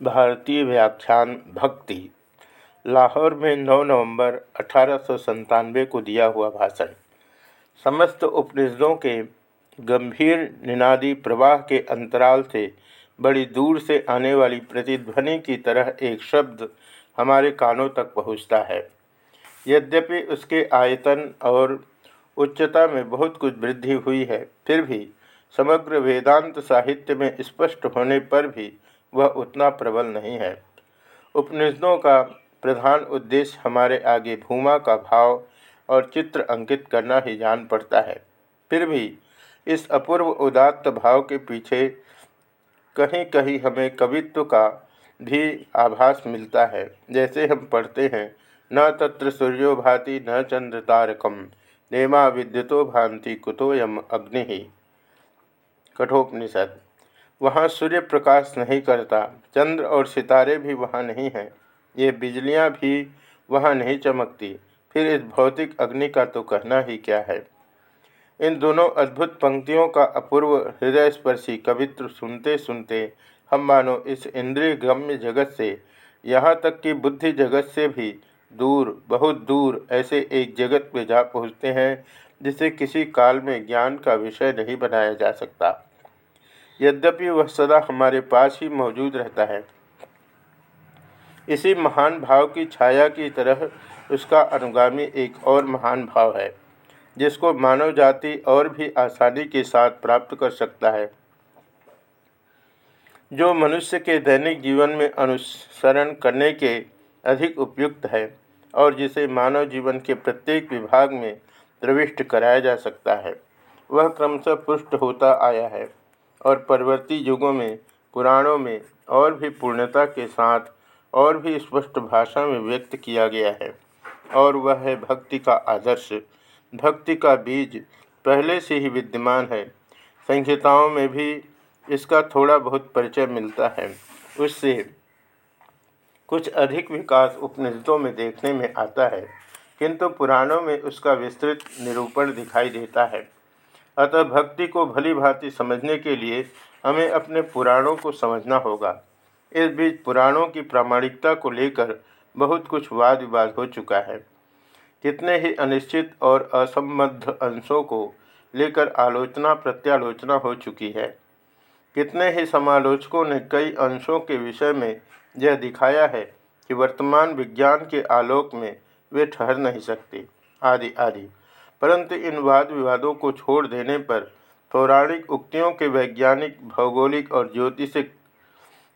भारतीय व्याख्यान भक्ति। लाहौर में 9 नवंबर अठारह को दिया हुआ भाषण। समस्त उपनिषदों के गंभीर निनादी प्रवाह के अंतराल से बड़ी दूर से आने वाली प्रतिध्वनि की तरह एक शब्द हमारे कानों तक पहुँचता है। यद्यपि उसके आयतन और उच्चता में बहुत कुछ वृद्धि हुई है, फिर भी समग्र वेदांत साहित्य में स्पष्ट होने पर भी वह उतना प्रबल नहीं है। उपनिषदों का प्रधान उद्देश्य हमारे आगे भूमा का भाव और चित्र अंकित करना ही जान पड़ता है। फिर भी इस अपूर्व उदात्त भाव के पीछे कहीं कहीं हमें कवित्व का भी आभास मिलता है। जैसे हम पढ़ते हैं, न तत्र सूर्यो भाति, न चंद्र तारकम, नेमा विद्युतो भांति कुतोयम अग्नि। कठोपनिषद। वहाँ सूर्य प्रकाश नहीं करता, चंद्र और सितारे भी वहाँ नहीं हैं। ये बिजलियाँ भी वहाँ नहीं चमकती। फिर इस भौतिक अग्नि का तो कहना ही क्या है? इन दोनों अद्भुत पंक्तियों का अपूर्व हृदय स्पर्शी कवित्र सुनते सुनते हम मानो इस इंद्रिय गम्य जगत से, यहाँ तक कि बुद्धि जगत से भी दूर, बहुत दूर ऐसे एक जगत में जा पहुँचते हैं, जिसे किसी काल में ज्ञान का विषय नहीं बनाया जा सकता। यद्यपि वह सदा हमारे पास ही मौजूद रहता है। इसी महान भाव की छाया की तरह उसका अनुगामी एक और महान भाव है, जिसको मानव जाति और भी आसानी के साथ प्राप्त कर सकता है। जो मनुष्य के दैनिक जीवन में अनुसरण करने के अधिक उपयुक्त है और जिसे मानव जीवन के प्रत्येक विभाग में प्रविष्ट कराया जा सकता है, वह क्रमशः पुष्ट होता आया है। और परवर्ती युगों में, पुराणों में और भी पूर्णता के साथ और भी स्पष्ट भाषा में व्यक्त किया गया है। और वह है भक्ति का आदर्श। भक्ति का बीज पहले से ही विद्यमान है। संहिताओं में भी इसका थोड़ा बहुत परिचय मिलता है। उससे कुछ अधिक विकास उपनिषदों में देखने में आता है, किंतु पुराणों में उसका विस्तृत निरूपण दिखाई देता है। अतः भक्ति को भली भांति समझने के लिए हमें अपने पुराणों को समझना होगा। इस बीच पुराणों की प्रामाणिकता को लेकर बहुत कुछ वाद विवाद हो चुका है। कितने ही अनिश्चित और असंबद्ध अंशों को लेकर आलोचना प्रत्यालोचना हो चुकी है। कितने ही समालोचकों ने कई अंशों के विषय में यह दिखाया है कि वर्तमान विज्ञान के आलोक में वे ठहर नहीं सकते। आदि आदि। परंतु इन वाद विवादों को छोड़ देने पर पौराणिक उक्तियों के वैज्ञानिक, भौगोलिक और ज्योतिषिक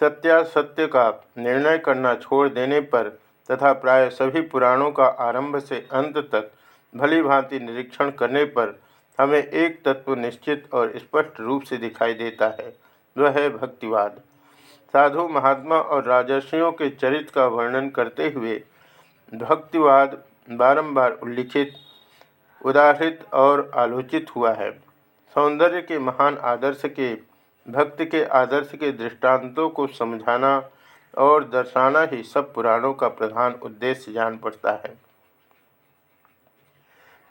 सत्यासत्य का निर्णय करना छोड़ देने पर तथा प्राय सभी पुराणों का आरंभ से अंत तक भली भांति निरीक्षण करने पर हमें एक तत्व निश्चित और स्पष्ट रूप से दिखाई देता है, वह है भक्तिवाद। साधु महात्मा और राजर्षियों के चरित्र का वर्णन करते हुए भक्तिवाद बारंबार उल्लिखित उदाहृत और आलोचित हुआ है। सौंदर्य के महान आदर्श के, भक्ति के आदर्श के दृष्टांतों को समझाना और दर्शाना ही सब पुराणों का प्रधान उद्देश्य जान पड़ता है।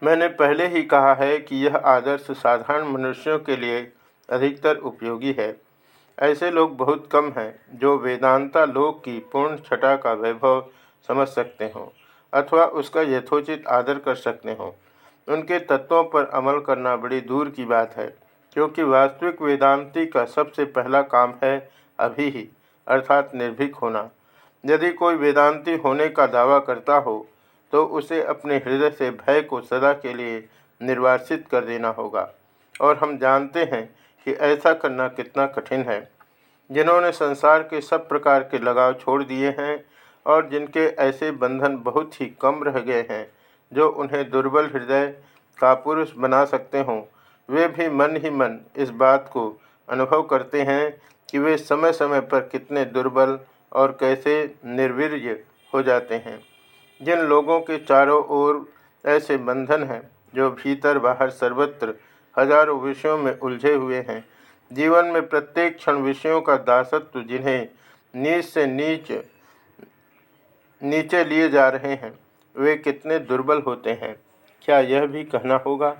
मैंने पहले ही कहा है कि यह आदर्श साधारण मनुष्यों के लिए अधिकतर उपयोगी है। ऐसे लोग बहुत कम हैं जो वेदांता लोक की पूर्ण छटा का वैभव समझ सकते हों अथवा उसका यथोचित आदर कर सकते हों। उनके तत्वों पर अमल करना बड़ी दूर की बात है, क्योंकि वास्तविक वेदांती का सबसे पहला काम है अभी ही, अर्थात निर्भीक होना। यदि कोई वेदांती होने का दावा करता हो तो उसे अपने हृदय से भय को सदा के लिए निर्वासित कर देना होगा। और हम जानते हैं कि ऐसा करना कितना कठिन है। जिन्होंने संसार के सब प्रकार के लगाव छोड़ दिए हैं और जिनके ऐसे बंधन बहुत ही कम रह गए हैं जो उन्हें दुर्बल हृदय का पुरुष बना सकते हों, वे भी मन ही मन इस बात को अनुभव करते हैं कि वे समय समय पर कितने दुर्बल और कैसे निर्वीर्य हो जाते हैं। जिन लोगों के चारों ओर ऐसे बंधन हैं, जो भीतर बाहर सर्वत्र हज़ारों विषयों में उलझे हुए हैं, जीवन में प्रत्येक क्षण विषयों का दासत्व जिन्हें नीच से नीच, नीचे लिए जा रहे हैं वे कितने दुर्बल होते हैं। क्या यह भी कहना होगा,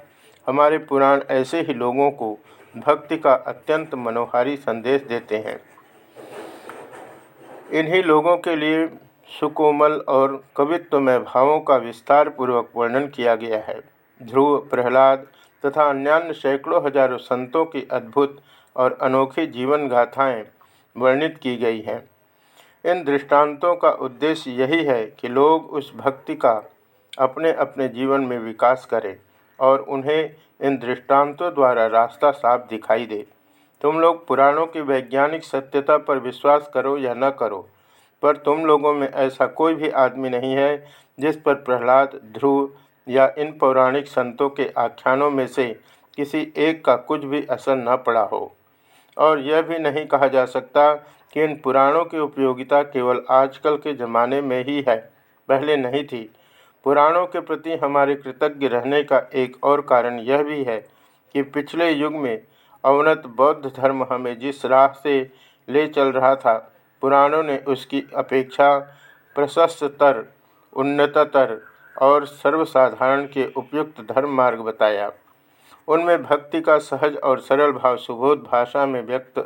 हमारे पुराण ऐसे ही लोगों को भक्ति का अत्यंत मनोहारी संदेश देते हैं। इन्हीं लोगों के लिए सुकोमल और कवित्वमय भावों का विस्तार पूर्वक वर्णन किया गया है। ध्रुव, प्रहलाद तथा अन्यान्य सैकड़ों हज़ारों संतों की अद्भुत और अनोखी जीवन गाथाएँ वर्णित की गई हैं। इन दृष्टांतों का उद्देश्य यही है कि लोग उस भक्ति का अपने अपने जीवन में विकास करें और उन्हें इन दृष्टांतों द्वारा रास्ता साफ़ दिखाई दे। तुम लोग पुराणों की वैज्ञानिक सत्यता पर विश्वास करो या न करो, पर तुम लोगों में ऐसा कोई भी आदमी नहीं है जिस पर प्रहलाद, ध्रुव या इन पौराणिक संतों के आख्यानों में से किसी एक का कुछ भी असर न पड़ा हो। और यह भी नहीं कहा जा सकता कि इन पुराणों की उपयोगिता केवल आजकल के ज़माने में ही है, पहले नहीं थी। पुराणों के प्रति हमारे कृतज्ञ रहने का एक और कारण यह भी है कि पिछले युग में अवनत बौद्ध धर्म हमें जिस राह से ले चल रहा था, पुराणों ने उसकी अपेक्षा प्रशस्ततर उन्नततर और सर्वसाधारण के उपयुक्त धर्म मार्ग बताया। उनमें भक्ति का सहज और सरल भाव सुबोध भाषा में व्यक्त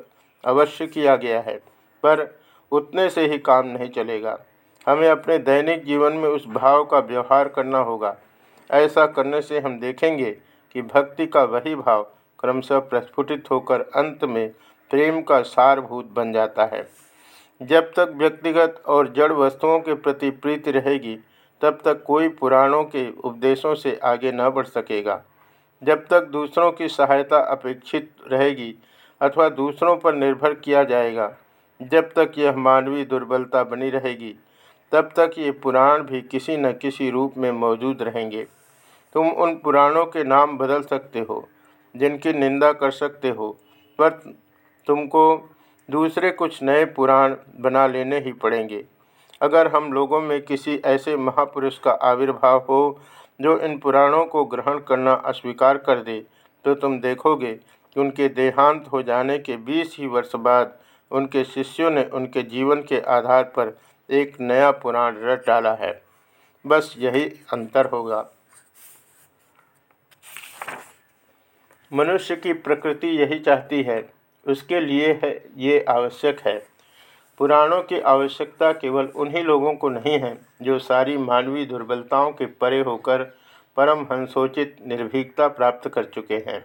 अवश्य किया गया है, पर उतने से ही काम नहीं चलेगा। हमें अपने दैनिक जीवन में उस भाव का व्यवहार करना होगा। ऐसा करने से हम देखेंगे कि भक्ति का वही भाव क्रमशः प्रस्फुटित होकर अंत में प्रेम का सारभूत बन जाता है। जब तक व्यक्तिगत और जड़ वस्तुओं के प्रति प्रीति रहेगी, तब तक कोई पुराणों के उपदेशों से आगे न बढ़ सकेगा। जब तक दूसरों की सहायता अपेक्षित रहेगी अथवा दूसरों पर निर्भर किया जाएगा, जब तक यह मानवीय दुर्बलता बनी रहेगी, तब तक ये पुराण भी किसी न किसी रूप में मौजूद रहेंगे। तुम उन पुराणों के नाम बदल सकते हो, जिनकी निंदा कर सकते हो, पर तुमको दूसरे कुछ नए पुराण बना लेने ही पड़ेंगे। अगर हम लोगों में किसी ऐसे महापुरुष का आविर्भाव हो जो इन पुराणों को ग्रहण करना अस्वीकार कर दे तो तुम देखोगे कि उनके देहांत हो जाने के बीस ही वर्ष बाद उनके शिष्यों ने उनके जीवन के आधार पर एक नया पुराण रट डाला है। बस यही अंतर होगा। मनुष्य की प्रकृति यही चाहती है, उसके लिए है, ये आवश्यक है। पुराणों की आवश्यकता केवल उन्हीं लोगों को नहीं है, जो सारी मानवीय दुर्बलताओं के परे होकर परम हंसोचित निर्भीकता प्राप्त कर चुके हैं।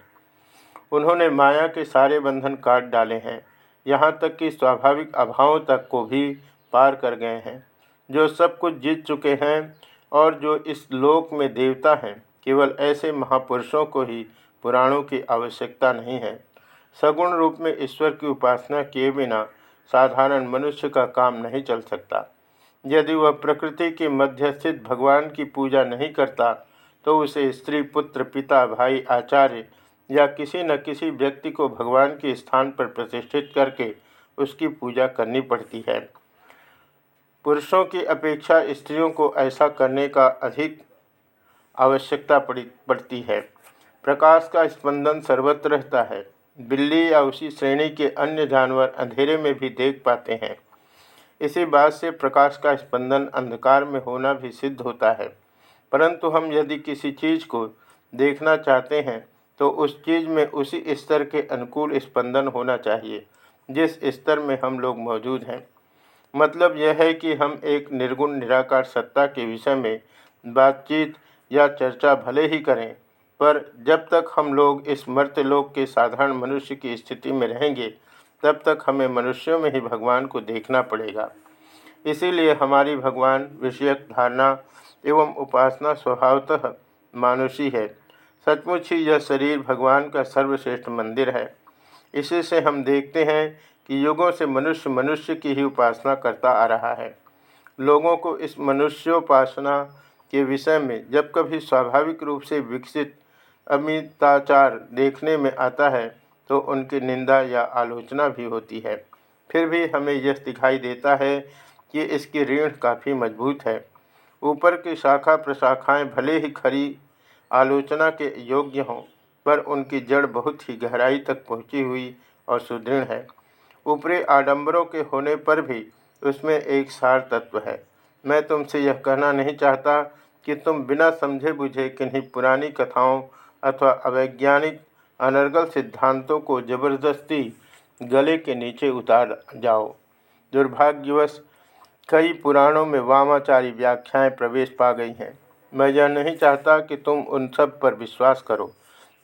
उन्होंने माया के सारे बंधन काट डाले हैं, यहाँ तक कि स्वाभाविक अभावों तक को भी पार कर गए हैं। जो सब कुछ जीत चुके हैं और जो इस लोक में देवता हैं, केवल ऐसे महापुरुषों को ही पुराणों की आवश्यकता नहीं है। सगुण रूप में ईश्वर की उपासना किए बिना साधारण मनुष्य का काम नहीं चल सकता। यदि वह प्रकृति के मध्य स्थित भगवान की पूजा नहीं करता तो उसे स्त्री, पुत्र, पिता, भाई, आचार्य या किसी न किसी व्यक्ति को भगवान के स्थान पर प्रतिष्ठित करके उसकी पूजा करनी पड़ती है। पुरुषों की अपेक्षा स्त्रियों को ऐसा करने का अधिक आवश्यकता पड़ी, पड़ती है। प्रकाश का स्पंदन सर्वत्र रहता है। बिल्ली या उसी श्रेणी के अन्य जानवर अंधेरे में भी देख पाते हैं। इसी बात से प्रकाश का स्पंदन अंधकार में होना भी सिद्ध होता है। परंतु हम यदि किसी चीज़ को देखना चाहते हैं तो उस चीज़ में उसी स्तर के अनुकूल स्पंदन होना चाहिए, जिस स्तर में हम लोग मौजूद हैं। मतलब यह है कि हम एक निर्गुण निराकार सत्ता के विषय में बातचीत या चर्चा भले ही करें पर जब तक हम लोग इस मर्त्यलोक के साधारण मनुष्य की स्थिति में रहेंगे, तब तक हमें मनुष्यों में ही भगवान को देखना पड़ेगा। इसीलिए हमारी भगवान विषयक धारणा एवं उपासना स्वभावतः मानुषी है। सचमुच ही यह शरीर भगवान का सर्वश्रेष्ठ मंदिर है। इसी से हम देखते हैं कि युगों से मनुष्य मनुष्य की ही उपासना करता आ रहा है। लोगों को इस मनुष्योपासना के विषय में जब कभी स्वाभाविक रूप से विकसित अमिताचार देखने में आता है तो उनकी निंदा या आलोचना भी होती है। फिर भी हमें यह दिखाई देता है कि इसकी ऋण काफ़ी मज़बूत है। ऊपर की शाखा प्रशाखाएँ भले ही खरी आलोचना के योग्य हों, पर उनकी जड़ बहुत ही गहराई तक पहुँची हुई और सुदृढ़ है। ऊपरी आडंबरों के होने पर भी उसमें एक सार तत्व है। मैं तुमसे यह कहना नहीं चाहता कि तुम बिना समझे बुझे किन्हीं पुरानी कथाओं अथवा अवैज्ञानिक अनर्गल सिद्धांतों को ज़बरदस्ती गले के नीचे उतार जाओ। दुर्भाग्यवश, कई पुराणों में वामाचारी व्याख्याएँ प्रवेश पा गई हैं। मैं यह नहीं चाहता कि तुम उन सब पर विश्वास करो।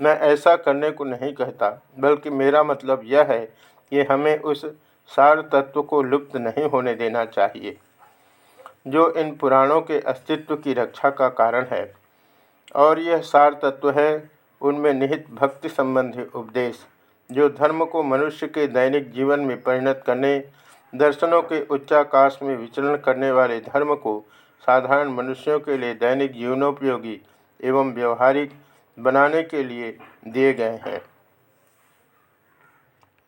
मैं ऐसा करने को नहीं कहता, बल्कि मेरा मतलब यह है कि हमें उस सार तत्व को लुप्त नहीं होने देना चाहिए, जो इन पुराणों के अस्तित्व की रक्षा का कारण है। और यह सार तत्व है उनमें निहित भक्ति संबंधी उपदेश, जो धर्म को मनुष्य के दैनिक जीवन में परिणत करने, दर्शनों के उच्चाकाश में विचरण करने वाले धर्म को साधारण मनुष्यों के लिए दैनिक जीवनोपयोगी एवं व्यवहारिक बनाने के लिए दिए गए हैं।